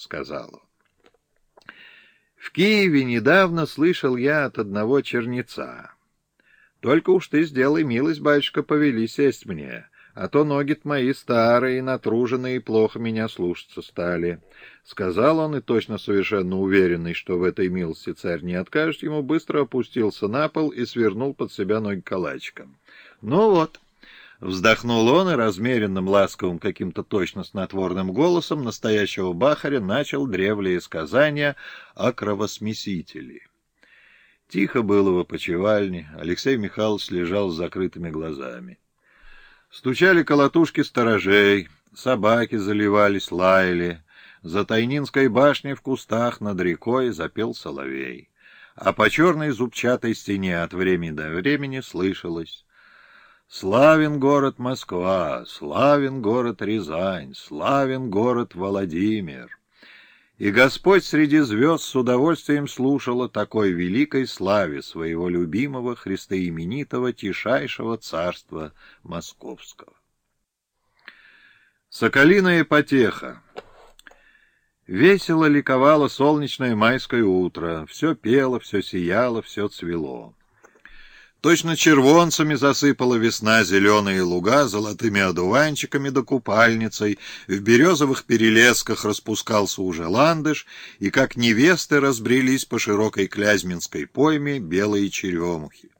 сказал он. В Киеве недавно слышал я от одного черница. Только уж ты сделай милость, батюшка, повели сесть мне, а то ноги мои старые, натруженные, плохо меня слушаться стали. Сказал он, и точно совершенно уверенный, что в этой милости царь не откажет, ему быстро опустился на пол и свернул под себя ноги калачиком. Ну вот... Вздохнул он и размеренным, ласковым, каким-то точно снотворным голосом настоящего бахаря начал древлие сказания о кровосмесителе. Тихо было в опочивальне, Алексей Михайлович лежал с закрытыми глазами. Стучали колотушки сторожей, собаки заливались, лаяли. За Тайнинской башней в кустах над рекой запел соловей. А по черной зубчатой стене от времени до времени слышалось Славен город Москва, славен город Рязань, славен город Владимир. И Господь среди звезд с удовольствием слушал о такой великой славе своего любимого христоименитого тишайшего царства московского. Соколиная потеха Весело ликовало солнечное майское утро, все пело, все сияло, все цвело. Точно червонцами засыпала весна зеленые луга золотыми одуванчиками да купальницей, в березовых перелесках распускался уже ландыш, и как невесты разбрелись по широкой Клязьминской пойме белые черемухи.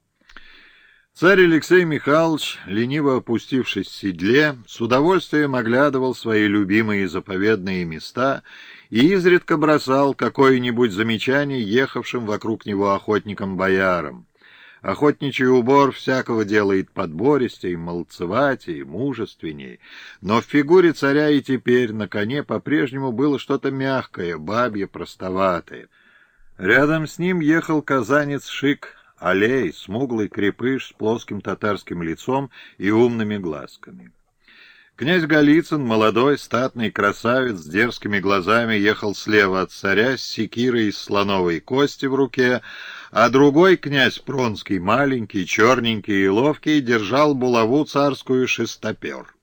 Царь Алексей Михайлович, лениво опустившись в седле, с удовольствием оглядывал свои любимые заповедные места и изредка бросал какое-нибудь замечание ехавшим вокруг него охотникам-боярам. Охотничий убор всякого делает подбористей, молцеватей, мужественней, но в фигуре царя и теперь на коне по-прежнему было что-то мягкое, бабье, простоватое. Рядом с ним ехал казанец Шик, аллей, смуглый крепыш с плоским татарским лицом и умными глазками. Князь Голицын, молодой, статный красавец с дерзкими глазами, ехал слева от царя с секирой из слоновой кости в руке, а другой князь Пронский, маленький, черненький и ловкий, держал булаву царскую шестопер.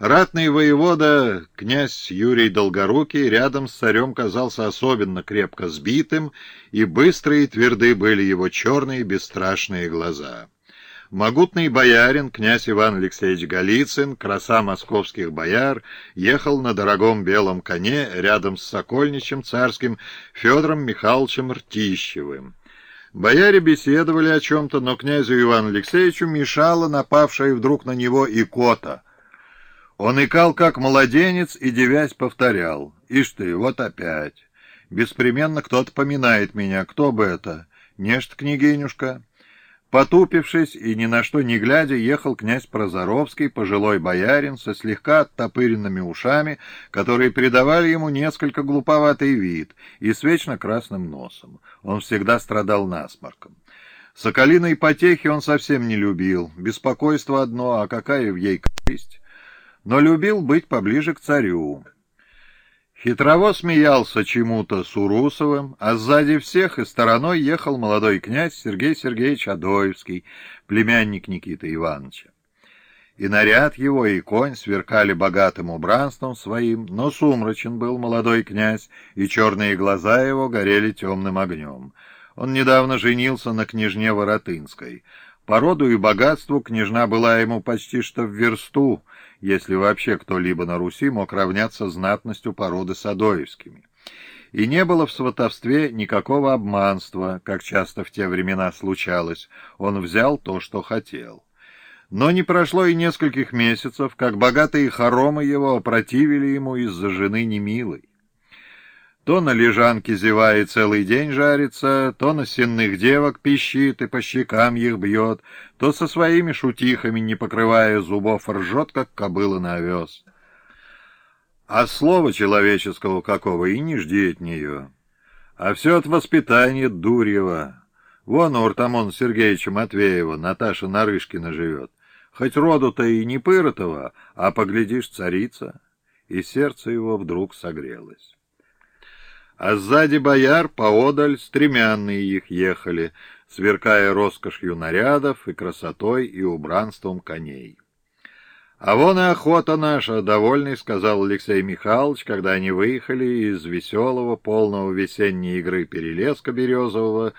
Ратный воевода, князь Юрий Долгорукий, рядом с царем казался особенно крепко сбитым, и быстрые и тверды были его черные бесстрашные глаза. Могутный боярин, князь Иван Алексеевич Голицын, краса московских бояр, ехал на дорогом белом коне рядом с сокольничем царским Федором Михайловичем Ртищевым. Бояре беседовали о чем-то, но князю Ивану Алексеевичу мешала напавшая вдруг на него икота. Он икал, как младенец, и, девясь, повторял. «Ишь ты, вот опять! Беспременно кто-то поминает меня. Кто бы это? Нечто, княгинюшка?» Потупившись и ни на что не глядя, ехал князь Прозоровский, пожилой боярин, со слегка оттопыренными ушами, которые придавали ему несколько глуповатый вид, и с вечно красным носом. Он всегда страдал насморком. Соколиной потехи он совсем не любил, беспокойство одно, а какая в ей корысть. Но любил быть поближе к царю. Хитрово смеялся чему-то с Урусовым, а сзади всех и стороной ехал молодой князь Сергей Сергеевич Адоевский, племянник Никиты Ивановича. И наряд его, и конь сверкали богатым убранством своим, но сумрачен был молодой князь, и черные глаза его горели темным огнем. Он недавно женился на княжне Воротынской — по роду и богатству княжна была ему почти что в версту, если вообще кто-либо на Руси мог равняться знатностью породы Садоевскими. И не было в сватовстве никакого обманства, как часто в те времена случалось, он взял то, что хотел. Но не прошло и нескольких месяцев, как богатые хоромы его опротивили ему из-за жены немилой. То на лежанке зевая целый день жарится, то на сенных девок пищит и по щекам их бьет, то со своими шутихами, не покрывая зубов, ржет, как кобыла на овес. А слова человеческого какого и не жди от нее. А все от воспитания Дурьева. Вон у Артамона Сергеевича Матвеева Наташа Нарышкина живет. Хоть роду-то и не пыротова, а поглядишь, царица. И сердце его вдруг согрелось а сзади бояр поодаль стремянные их ехали, сверкая роскошью нарядов и красотой и убранством коней. А вон и охота наша, довольный, сказал Алексей Михайлович, когда они выехали из веселого, полного весенней игры перелеска березового,